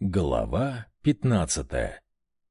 Глава 15.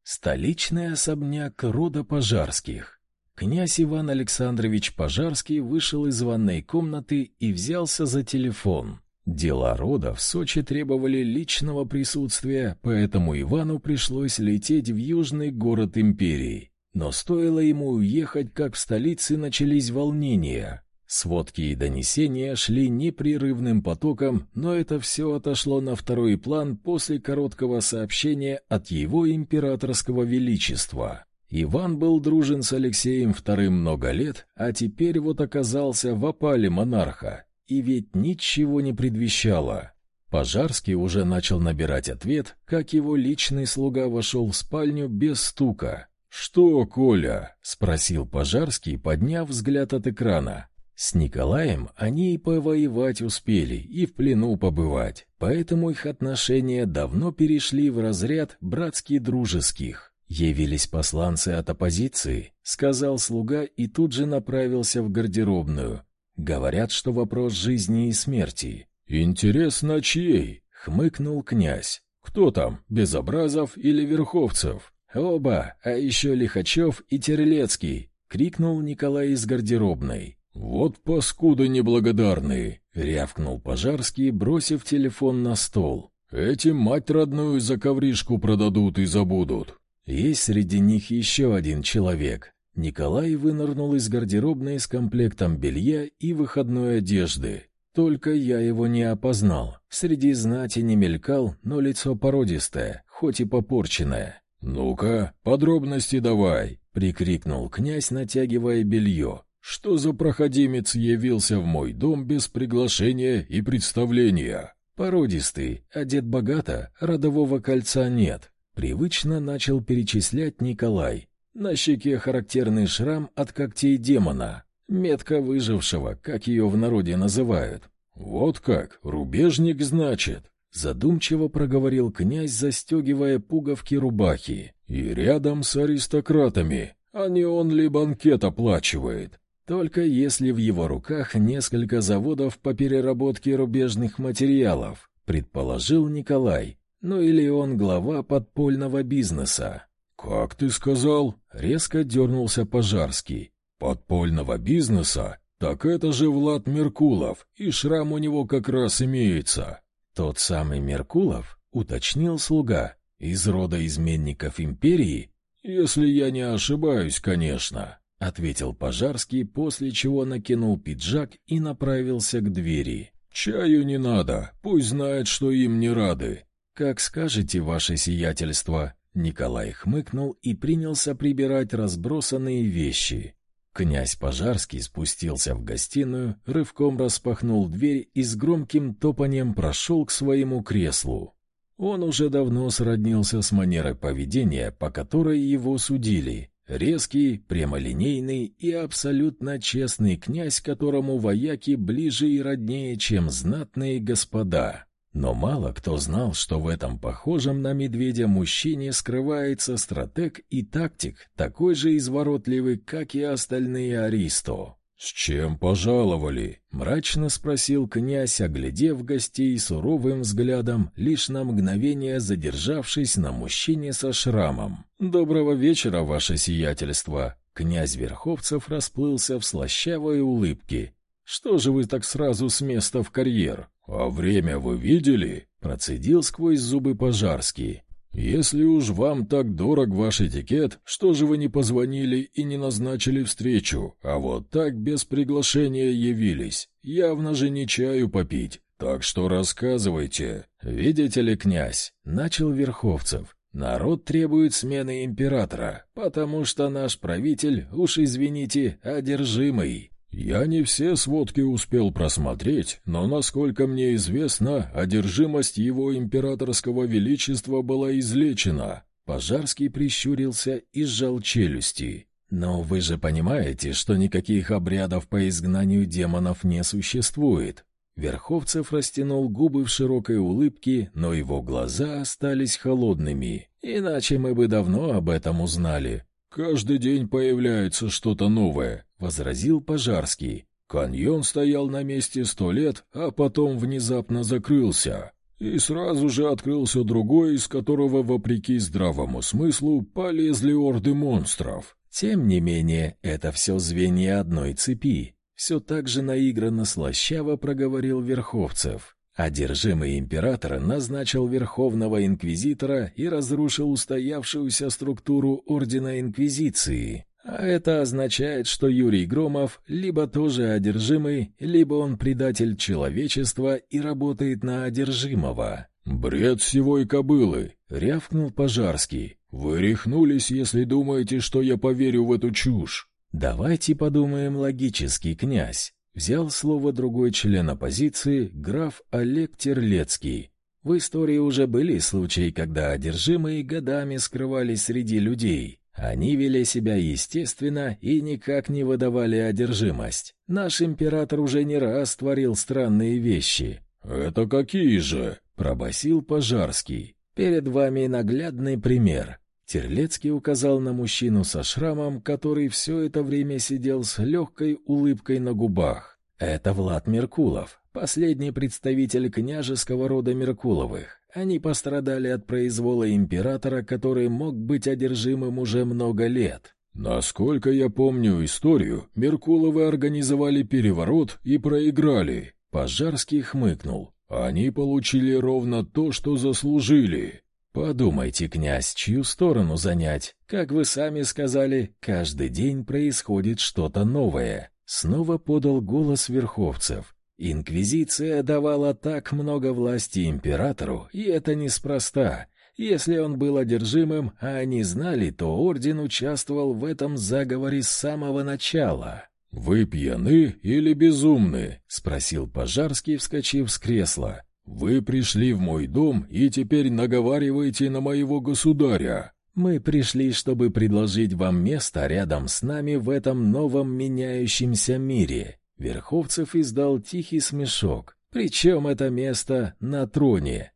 Столичный особняк рода Пожарских. Князь Иван Александрович Пожарский вышел из ванной комнаты и взялся за телефон. Дела рода в Сочи требовали личного присутствия, поэтому Ивану пришлось лететь в южный город империи. Но стоило ему уехать, как в столице начались волнения. Сводки и донесения шли непрерывным потоком, но это все отошло на второй план после короткого сообщения от его императорского величества. Иван был дружен с Алексеем II много лет, а теперь вот оказался в опале монарха, и ведь ничего не предвещало. Пожарский уже начал набирать ответ, как его личный слуга вошел в спальню без стука. «Что, Коля?» — спросил Пожарский, подняв взгляд от экрана. С Николаем они и повоевать успели, и в плену побывать, поэтому их отношения давно перешли в разряд братски-дружеских. «Явились посланцы от оппозиции», — сказал слуга и тут же направился в гардеробную. «Говорят, что вопрос жизни и смерти». «Интересно, чьей?» — хмыкнул князь. «Кто там, Безобразов или Верховцев?» «Оба, а еще Лихачев и Терлецкий!» — крикнул Николай из гардеробной. «Вот паскуды неблагодарные!» — рявкнул Пожарский, бросив телефон на стол. «Эти мать родную за ковришку продадут и забудут». Есть среди них еще один человек. Николай вынырнул из гардеробной с комплектом белья и выходной одежды. Только я его не опознал. Среди знати не мелькал, но лицо породистое, хоть и попорченное. «Ну-ка, подробности давай!» — прикрикнул князь, натягивая белье. Что за проходимец явился в мой дом без приглашения и представления? Породистый, одет богато, родового кольца нет. Привычно начал перечислять Николай. На щеке характерный шрам от когтей демона. Метка выжившего, как ее в народе называют. «Вот как, рубежник, значит?» Задумчиво проговорил князь, застегивая пуговки рубахи. «И рядом с аристократами, а не он ли банкет оплачивает?» Только если в его руках несколько заводов по переработке рубежных материалов, предположил Николай. Ну или он глава подпольного бизнеса. «Как ты сказал?» — резко дернулся Пожарский. «Подпольного бизнеса? Так это же Влад Меркулов, и шрам у него как раз имеется». «Тот самый Меркулов?» — уточнил слуга. «Из рода изменников империи?» «Если я не ошибаюсь, конечно». — ответил Пожарский, после чего накинул пиджак и направился к двери. «Чаю не надо, пусть знает, что им не рады». «Как скажете, ваше сиятельство», — Николай хмыкнул и принялся прибирать разбросанные вещи. Князь Пожарский спустился в гостиную, рывком распахнул дверь и с громким топанием прошел к своему креслу. Он уже давно сроднился с манерой поведения, по которой его судили, Резкий, прямолинейный и абсолютно честный князь, которому вояки ближе и роднее, чем знатные господа. Но мало кто знал, что в этом похожем на медведя мужчине скрывается стратег и тактик, такой же изворотливый, как и остальные аристо. «С чем пожаловали?» — мрачно спросил князь, оглядев гостей суровым взглядом, лишь на мгновение задержавшись на мужчине со шрамом. «Доброго вечера, ваше сиятельство!» Князь Верховцев расплылся в слащавой улыбке. «Что же вы так сразу с места в карьер? А время вы видели?» — процедил сквозь зубы Пожарский. «Если уж вам так дорог ваш этикет, что же вы не позвонили и не назначили встречу, а вот так без приглашения явились? Явно же не чаю попить. Так что рассказывайте». «Видите ли, князь?» — начал Верховцев. «Народ требует смены императора, потому что наш правитель, уж извините, одержимый». «Я не все сводки успел просмотреть, но, насколько мне известно, одержимость его императорского величества была излечена». Пожарский прищурился и сжал челюсти. «Но вы же понимаете, что никаких обрядов по изгнанию демонов не существует». Верховцев растянул губы в широкой улыбке, но его глаза остались холодными. «Иначе мы бы давно об этом узнали». «Каждый день появляется что-то новое», — возразил Пожарский. «Каньон стоял на месте сто лет, а потом внезапно закрылся. И сразу же открылся другой, из которого, вопреки здравому смыслу, полезли орды монстров. Тем не менее, это все звенья одной цепи. Все так же наигранно слащаво проговорил Верховцев. Одержимый император назначил Верховного Инквизитора и разрушил устоявшуюся структуру Ордена Инквизиции. А это означает, что Юрий Громов либо тоже одержимый, либо он предатель человечества и работает на одержимого. «Бред всего и кобылы!» — рявкнул Пожарский. «Вы рехнулись, если думаете, что я поверю в эту чушь!» «Давайте подумаем логически, князь!» Взял слово другой член оппозиции, граф Олег Терлецкий. В истории уже были случаи, когда одержимые годами скрывались среди людей. Они вели себя естественно и никак не выдавали одержимость. Наш император уже не раз творил странные вещи. «Это какие же?» — пробасил Пожарский. «Перед вами наглядный пример». Терлецкий указал на мужчину со шрамом, который все это время сидел с легкой улыбкой на губах. «Это Влад Меркулов, последний представитель княжеского рода Меркуловых. Они пострадали от произвола императора, который мог быть одержимым уже много лет. Насколько я помню историю, Меркуловы организовали переворот и проиграли. Пожарский хмыкнул. Они получили ровно то, что заслужили. Подумайте, князь, чью сторону занять? Как вы сами сказали, каждый день происходит что-то новое. Снова подал голос верховцев. Инквизиция давала так много власти императору, и это неспроста. Если он был одержимым, а они знали, то орден участвовал в этом заговоре с самого начала. «Вы пьяны или безумны?» — спросил Пожарский, вскочив с кресла. «Вы пришли в мой дом и теперь наговариваете на моего государя». «Мы пришли, чтобы предложить вам место рядом с нами в этом новом меняющемся мире. Верховцев издал тихий смешок. Причем это место на троне.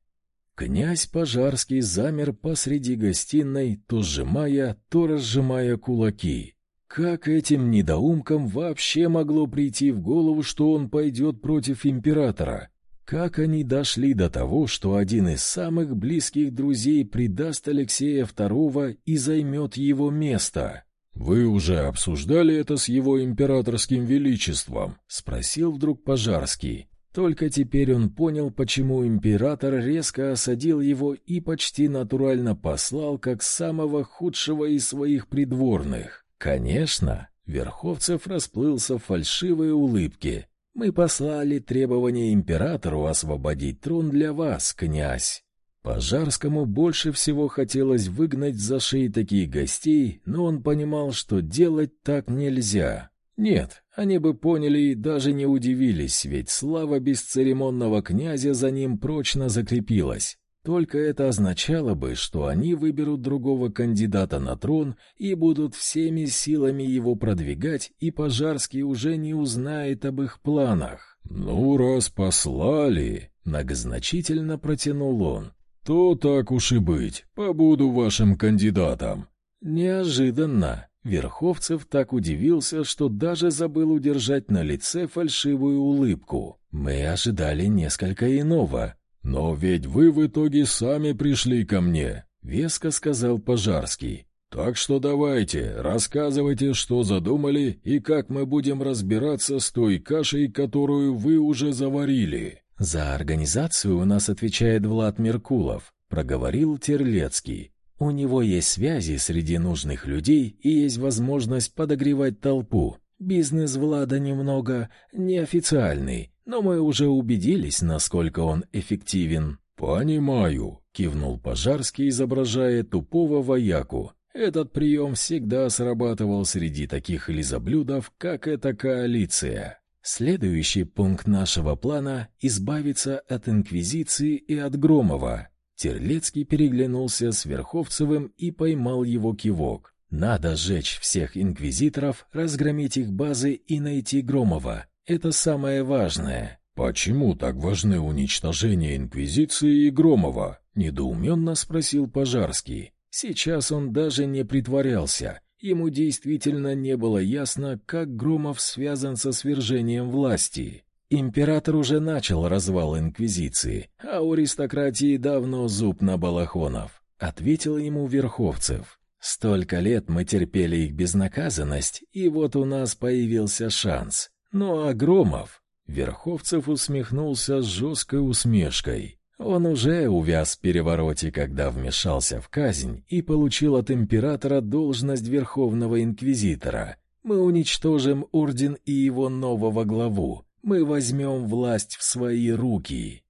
Князь Пожарский замер посреди гостиной, то сжимая, то разжимая кулаки. Как этим недоумкам вообще могло прийти в голову, что он пойдет против императора? Как они дошли до того, что один из самых близких друзей предаст Алексея II и займет его место? «Вы уже обсуждали это с его императорским величеством?» — спросил вдруг Пожарский. Только теперь он понял, почему император резко осадил его и почти натурально послал как самого худшего из своих придворных. Конечно, Верховцев расплылся в фальшивой улыбке. «Мы послали требование императору освободить трон для вас, князь. Пожарскому больше всего хотелось выгнать за шеи таких гостей, но он понимал, что делать так нельзя. Нет, они бы поняли и даже не удивились, ведь слава бесцеремонного князя за ним прочно закрепилась. Только это означало бы, что они выберут другого кандидата на трон и будут всеми силами его продвигать, и Пожарский уже не узнает об их планах. «Ну, раз послали», — многозначительно протянул он, то так уж и быть, побуду вашим кандидатом. Неожиданно. Верховцев так удивился, что даже забыл удержать на лице фальшивую улыбку. Мы ожидали несколько иного. Но ведь вы в итоге сами пришли ко мне, веско сказал Пожарский. Так что давайте, рассказывайте, что задумали и как мы будем разбираться с той кашей, которую вы уже заварили. «За организацию у нас отвечает Влад Меркулов», — проговорил Терлецкий. «У него есть связи среди нужных людей и есть возможность подогревать толпу. Бизнес Влада немного неофициальный, но мы уже убедились, насколько он эффективен». «Понимаю», — кивнул Пожарский, изображая тупого вояку. Этот прием всегда срабатывал среди таких лизоблюдов, как эта коалиция. Следующий пункт нашего плана — избавиться от Инквизиции и от Громова. Терлецкий переглянулся с Верховцевым и поймал его кивок. Надо сжечь всех инквизиторов, разгромить их базы и найти Громова. Это самое важное. «Почему так важны уничтожение Инквизиции и Громова?» — недоуменно спросил Пожарский. Сейчас он даже не притворялся. Ему действительно не было ясно, как Громов связан со свержением власти. Император уже начал развал инквизиции, а у аристократии давно зуб на балахонов, ответил ему Верховцев. Столько лет мы терпели их безнаказанность, и вот у нас появился шанс. Ну а Громов? Верховцев усмехнулся с жесткой усмешкой. Он уже увяз в перевороте, когда вмешался в казнь и получил от императора должность верховного инквизитора. Мы уничтожим орден и его нового главу. Мы возьмем власть в свои руки.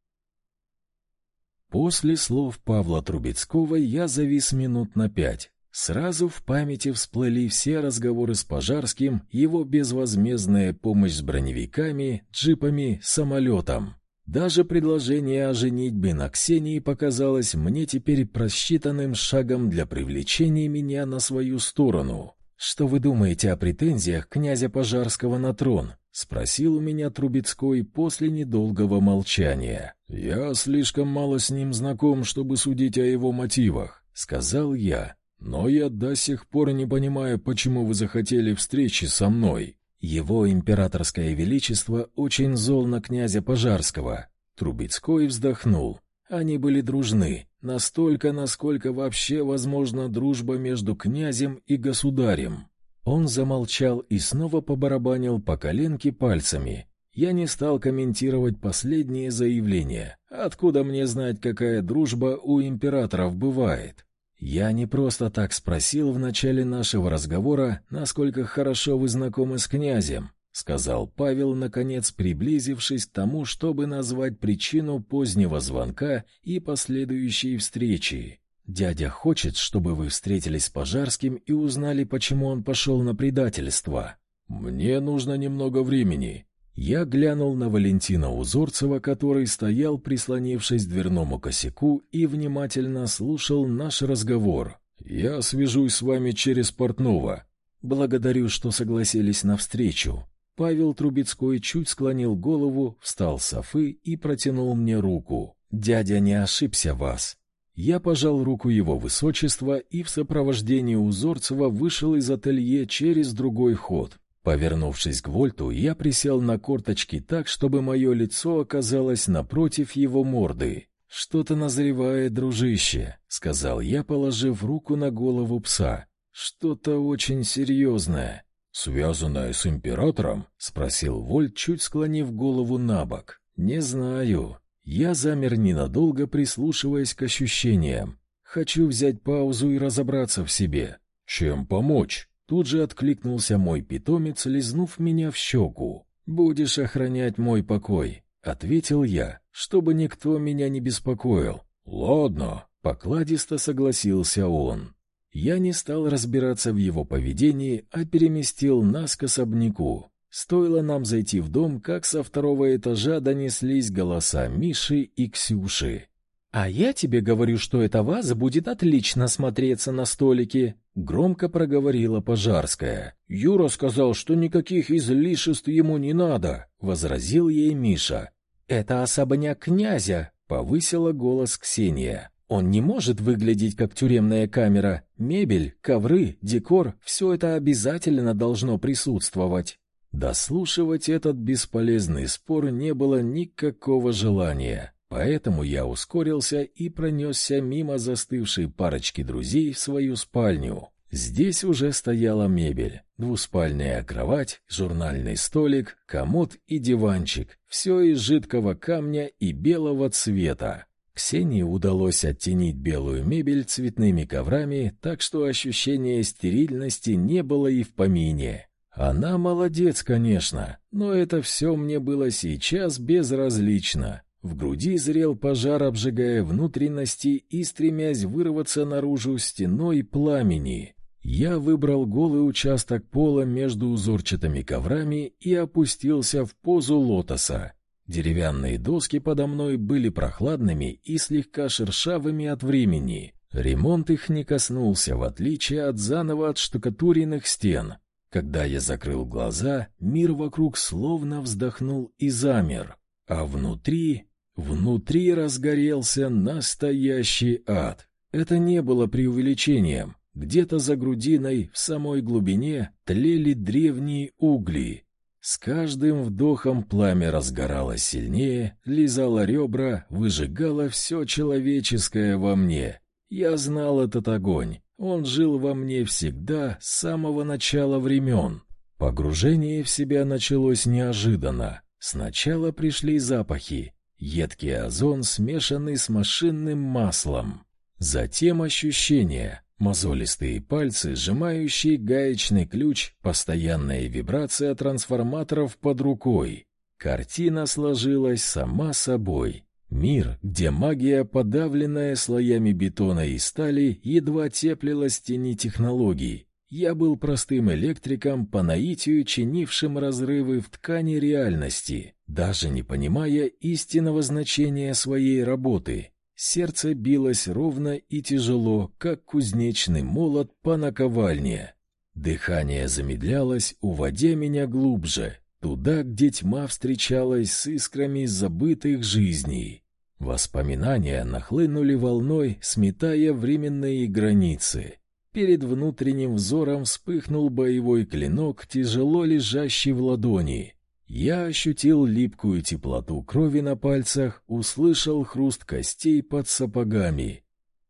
После слов Павла Трубецкого я завис минут на пять. Сразу в памяти всплыли все разговоры с Пожарским, его безвозмездная помощь с броневиками, джипами, самолетом. Даже предложение о женитьбе на Ксении показалось мне теперь просчитанным шагом для привлечения меня на свою сторону. Что вы думаете о претензиях князя Пожарского на трон? спросил у меня Трубецкой после недолгого молчания. Я слишком мало с ним знаком, чтобы судить о его мотивах, сказал я. Но я до сих пор не понимаю, почему вы захотели встречи со мной. Его императорское величество очень зол на князя Пожарского. Трубецкой вздохнул. Они были дружны, настолько, насколько вообще возможна дружба между князем и государем. Он замолчал и снова побарабанил по коленке пальцами. Я не стал комментировать последние заявления. Откуда мне знать, какая дружба у императоров бывает? Я не просто так спросил в начале нашего разговора, насколько хорошо вы знакомы с князем, сказал Павел наконец, приблизившись к тому, чтобы назвать причину позднего звонка и последующей встречи. Дядя хочет, чтобы вы встретились с Пожарским и узнали, почему он пошел на предательство. Мне нужно немного времени, я глянул на Валентина Узорцева, который стоял, прислонившись к дверному косяку, и внимательно слушал наш разговор. «Я свяжусь с вами через Портнова». «Благодарю, что согласились на встречу». Павел Трубецкой чуть склонил голову, встал с софы и протянул мне руку. «Дядя не ошибся вас». Я пожал руку его высочества и в сопровождении Узорцева вышел из ателье через другой ход. Повернувшись к Вольту, я присел на корточки так, чтобы мое лицо оказалось напротив его морды. «Что-то назревает, дружище», — сказал я, положив руку на голову пса. «Что-то очень серьезное». «Связанное с императором?» — спросил Вольт, чуть склонив голову на бок. «Не знаю». Я замер ненадолго, прислушиваясь к ощущениям. Хочу взять паузу и разобраться в себе. «Чем помочь?» Тут же откликнулся мой питомец, лизнув меня в щеку. «Будешь охранять мой покой», — ответил я, чтобы никто меня не беспокоил. «Ладно», — покладисто согласился он. Я не стал разбираться в его поведении, а переместил нас к особняку. Стоило нам зайти в дом, как со второго этажа донеслись голоса Миши и Ксюши. «А я тебе говорю, что эта ваза будет отлично смотреться на столике», — громко проговорила Пожарская. «Юра сказал, что никаких излишеств ему не надо», — возразил ей Миша. «Это особняк князя», — повысила голос Ксения. «Он не может выглядеть как тюремная камера. Мебель, ковры, декор — все это обязательно должно присутствовать». Дослушивать этот бесполезный спор не было никакого желания. Поэтому я ускорился и пронесся мимо застывшей парочки друзей в свою спальню. Здесь уже стояла мебель: двуспальная кровать, журнальный столик, комод и диванчик. Все из жидкого камня и белого цвета. Ксении удалось оттенить белую мебель цветными коврами, так что ощущения стерильности не было и в помине. Она молодец, конечно, но это все мне было сейчас безразлично. В груди зрел пожар, обжигая внутренности и стремясь вырваться наружу стеной пламени. Я выбрал голый участок пола между узорчатыми коврами и опустился в позу лотоса. Деревянные доски подо мной были прохладными и слегка шершавыми от времени. Ремонт их не коснулся, в отличие от заново отштукатуренных стен. Когда я закрыл глаза, мир вокруг словно вздохнул и замер, а внутри Внутри разгорелся настоящий ад. Это не было преувеличением. Где-то за грудиной, в самой глубине, тлели древние угли. С каждым вдохом пламя разгоралось сильнее, лизало ребра, выжигало все человеческое во мне. Я знал этот огонь. Он жил во мне всегда, с самого начала времен. Погружение в себя началось неожиданно. Сначала пришли запахи. Едкий озон, смешанный с машинным маслом. Затем ощущения. Мозолистые пальцы, сжимающие гаечный ключ, постоянная вибрация трансформаторов под рукой. Картина сложилась сама собой. Мир, где магия, подавленная слоями бетона и стали, едва теплилась в тени технологий. Я был простым электриком по наитию, чинившим разрывы в ткани реальности, даже не понимая истинного значения своей работы. Сердце билось ровно и тяжело, как кузнечный молот по наковальне. Дыхание замедлялось, уводя меня глубже, туда, где тьма встречалась с искрами забытых жизней. Воспоминания нахлынули волной, сметая временные границы. Перед внутренним взором вспыхнул боевой клинок, тяжело лежащий в ладони. Я ощутил липкую теплоту крови на пальцах, услышал хруст костей под сапогами.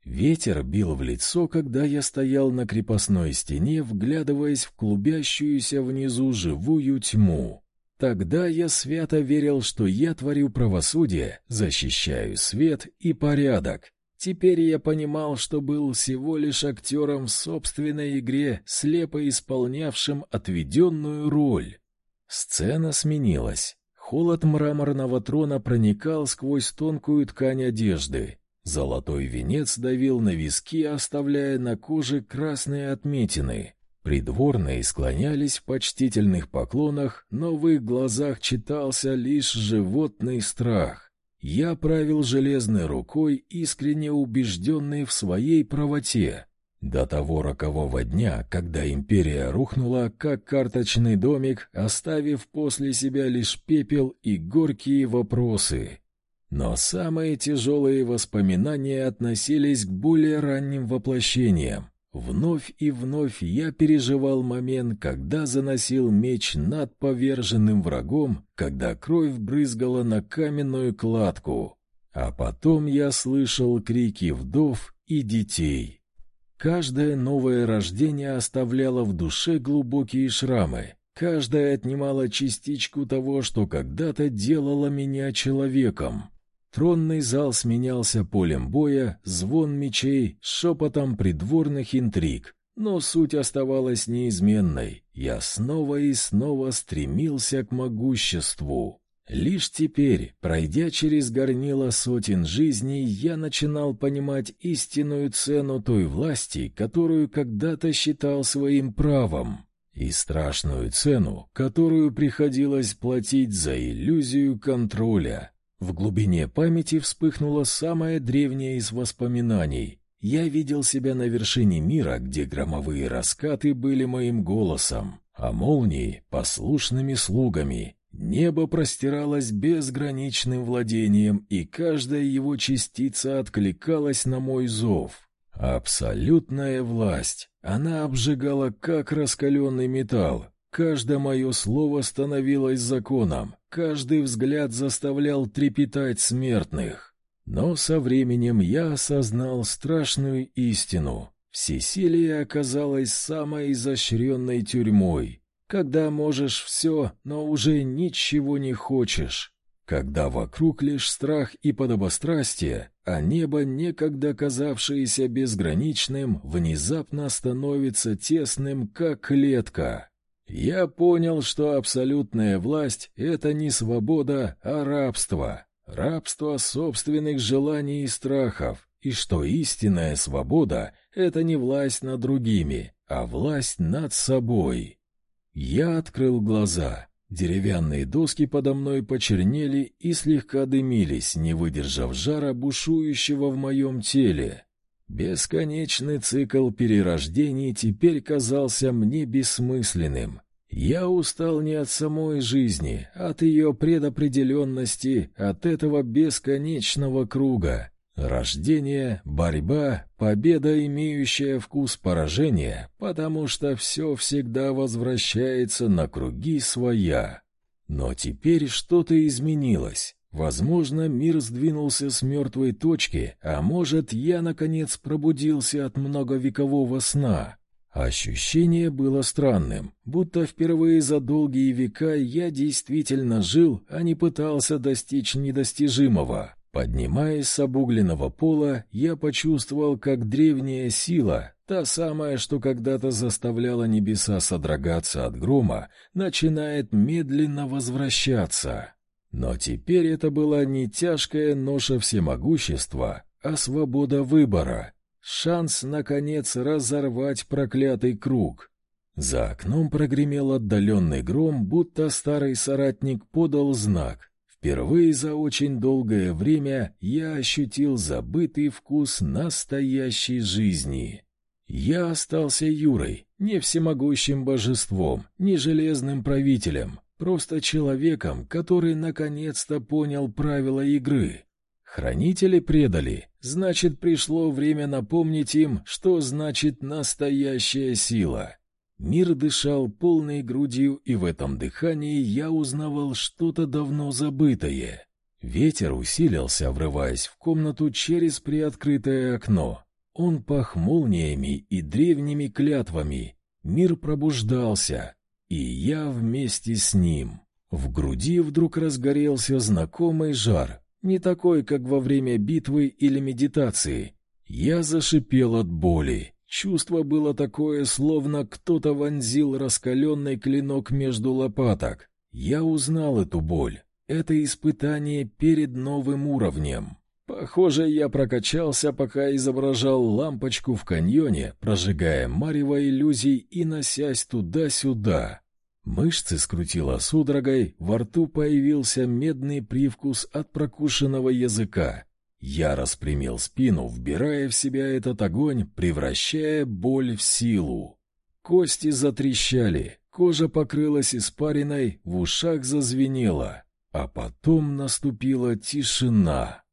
Ветер бил в лицо, когда я стоял на крепостной стене, вглядываясь в клубящуюся внизу живую тьму. Тогда я свято верил, что я творю правосудие, защищаю свет и порядок. Теперь я понимал, что был всего лишь актером в собственной игре, слепо исполнявшим отведенную роль. Сцена сменилась. Холод мраморного трона проникал сквозь тонкую ткань одежды. Золотой венец давил на виски, оставляя на коже красные отметины. Придворные склонялись в почтительных поклонах, но в их глазах читался лишь животный страх. Я правил железной рукой, искренне убежденный в своей правоте. До того рокового дня, когда империя рухнула, как карточный домик, оставив после себя лишь пепел и горькие вопросы. Но самые тяжелые воспоминания относились к более ранним воплощениям. Вновь и вновь я переживал момент, когда заносил меч над поверженным врагом, когда кровь брызгала на каменную кладку. А потом я слышал крики вдов и детей. Каждое новое рождение оставляло в душе глубокие шрамы. Каждое отнимало частичку того, что когда-то делало меня человеком. Тронный зал сменялся полем боя, звон мечей, шепотом придворных интриг. Но суть оставалась неизменной. Я снова и снова стремился к могуществу. Лишь теперь, пройдя через горнило сотен жизней, я начинал понимать истинную цену той власти, которую когда-то считал своим правом, и страшную цену, которую приходилось платить за иллюзию контроля. В глубине памяти вспыхнуло самое древнее из воспоминаний. Я видел себя на вершине мира, где громовые раскаты были моим голосом, а молнии — послушными слугами — Небо простиралось безграничным владением, и каждая его частица откликалась на мой зов. Абсолютная власть. Она обжигала, как раскаленный металл. Каждое мое слово становилось законом, каждый взгляд заставлял трепетать смертных. Но со временем я осознал страшную истину. Всесилие оказалось самой изощренной тюрьмой — когда можешь все, но уже ничего не хочешь, когда вокруг лишь страх и подобострастие, а небо, некогда казавшееся безграничным, внезапно становится тесным, как клетка. Я понял, что абсолютная власть — это не свобода, а рабство. Рабство собственных желаний и страхов, и что истинная свобода — это не власть над другими, а власть над собой. Я открыл глаза. Деревянные доски подо мной почернели и слегка дымились, не выдержав жара, бушующего в моем теле. Бесконечный цикл перерождений теперь казался мне бессмысленным. Я устал не от самой жизни, от ее предопределенности, от этого бесконечного круга. Рождение, борьба, победа, имеющая вкус поражения, потому что все всегда возвращается на круги своя. Но теперь что-то изменилось. Возможно, мир сдвинулся с мертвой точки, а может, я, наконец, пробудился от многовекового сна. Ощущение было странным, будто впервые за долгие века я действительно жил, а не пытался достичь недостижимого. Поднимаясь с обугленного пола, я почувствовал, как древняя сила, та самая, что когда-то заставляла небеса содрогаться от грома, начинает медленно возвращаться. Но теперь это была не тяжкая ноша всемогущества, а свобода выбора, шанс, наконец, разорвать проклятый круг. За окном прогремел отдаленный гром, будто старый соратник подал знак. Впервые за очень долгое время я ощутил забытый вкус настоящей жизни. Я остался Юрой, не всемогущим божеством, не железным правителем, просто человеком, который наконец-то понял правила игры. Хранители предали, значит, пришло время напомнить им, что значит настоящая сила. Мир дышал полной грудью, и в этом дыхании я узнавал что-то давно забытое. Ветер усилился, врываясь в комнату через приоткрытое окно. Он пах молниями и древними клятвами. Мир пробуждался, и я вместе с ним. В груди вдруг разгорелся знакомый жар, не такой, как во время битвы или медитации. Я зашипел от боли. Чувство было такое, словно кто-то вонзил раскаленный клинок между лопаток. Я узнал эту боль. Это испытание перед новым уровнем. Похоже, я прокачался, пока изображал лампочку в каньоне, прожигая марево иллюзий и носясь туда-сюда. Мышцы скрутило судорогой, во рту появился медный привкус от прокушенного языка. Я распрямил спину, вбирая в себя этот огонь, превращая боль в силу. Кости затрещали, кожа покрылась испариной, в ушах зазвенело, а потом наступила тишина.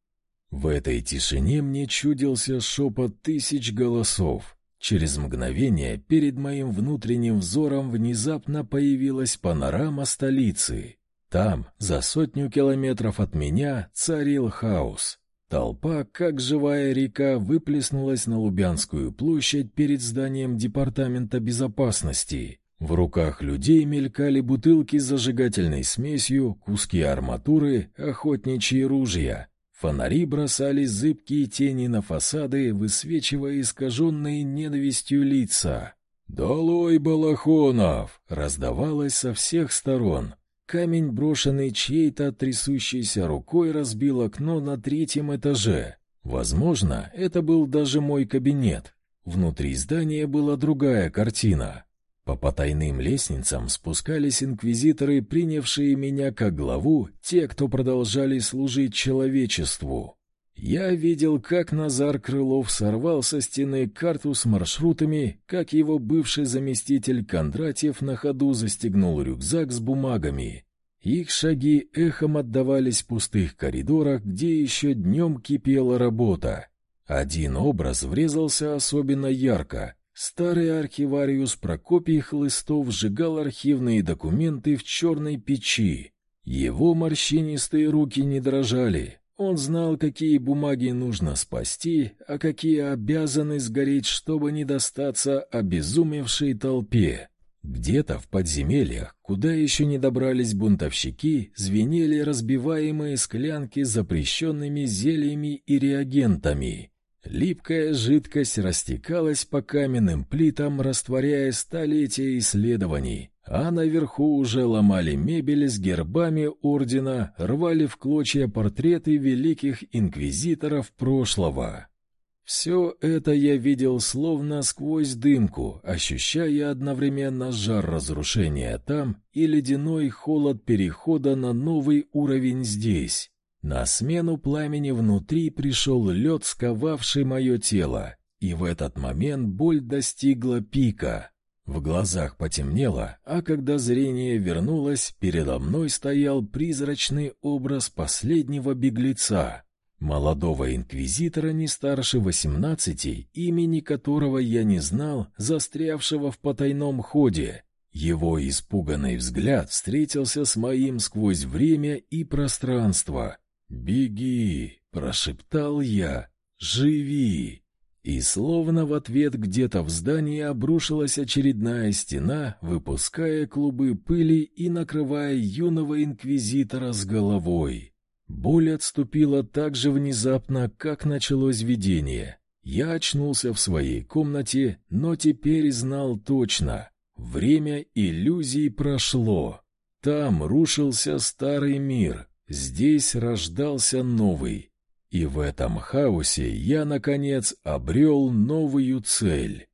В этой тишине мне чудился шепот тысяч голосов. Через мгновение перед моим внутренним взором внезапно появилась панорама столицы. Там, за сотню километров от меня, царил хаос. Толпа, как живая река, выплеснулась на Лубянскую площадь перед зданием Департамента безопасности. В руках людей мелькали бутылки с зажигательной смесью, куски арматуры, охотничьи ружья. Фонари бросали зыбкие тени на фасады, высвечивая искаженные ненавистью лица. «Долой, Балахонов!» — раздавалось со всех сторон. Камень, брошенный чьей-то трясущейся рукой, разбил окно на третьем этаже. Возможно, это был даже мой кабинет. Внутри здания была другая картина. По потайным лестницам спускались инквизиторы, принявшие меня как главу, те, кто продолжали служить человечеству. Я видел, как Назар Крылов сорвал со стены карту с маршрутами, как его бывший заместитель Кондратьев на ходу застегнул рюкзак с бумагами. Их шаги эхом отдавались в пустых коридорах, где еще днем кипела работа. Один образ врезался особенно ярко. Старый архивариус Прокопий Хлыстов сжигал архивные документы в черной печи. Его морщинистые руки не дрожали, он знал, какие бумаги нужно спасти, а какие обязаны сгореть, чтобы не достаться обезумевшей толпе. Где-то в подземельях, куда еще не добрались бунтовщики, звенели разбиваемые склянки с запрещенными зельями и реагентами. Липкая жидкость растекалась по каменным плитам, растворяя столетия исследований, а наверху уже ломали мебель с гербами ордена, рвали в клочья портреты великих инквизиторов прошлого. Все это я видел словно сквозь дымку, ощущая одновременно жар разрушения там и ледяной холод перехода на новый уровень здесь. На смену пламени внутри пришел лед, сковавший мое тело, и в этот момент боль достигла пика. В глазах потемнело, а когда зрение вернулось, передо мной стоял призрачный образ последнего беглеца. Молодого инквизитора не старше восемнадцати, имени которого я не знал, застрявшего в потайном ходе. Его испуганный взгляд встретился с моим сквозь время и пространство. «Беги!» — прошептал я. «Живи!» И словно в ответ где-то в здании обрушилась очередная стена, выпуская клубы пыли и накрывая юного инквизитора с головой. Боль отступила так же внезапно, как началось видение. Я очнулся в своей комнате, но теперь знал точно. Время иллюзий прошло. Там рушился старый мир, здесь рождался новый. И в этом хаосе я, наконец, обрел новую цель.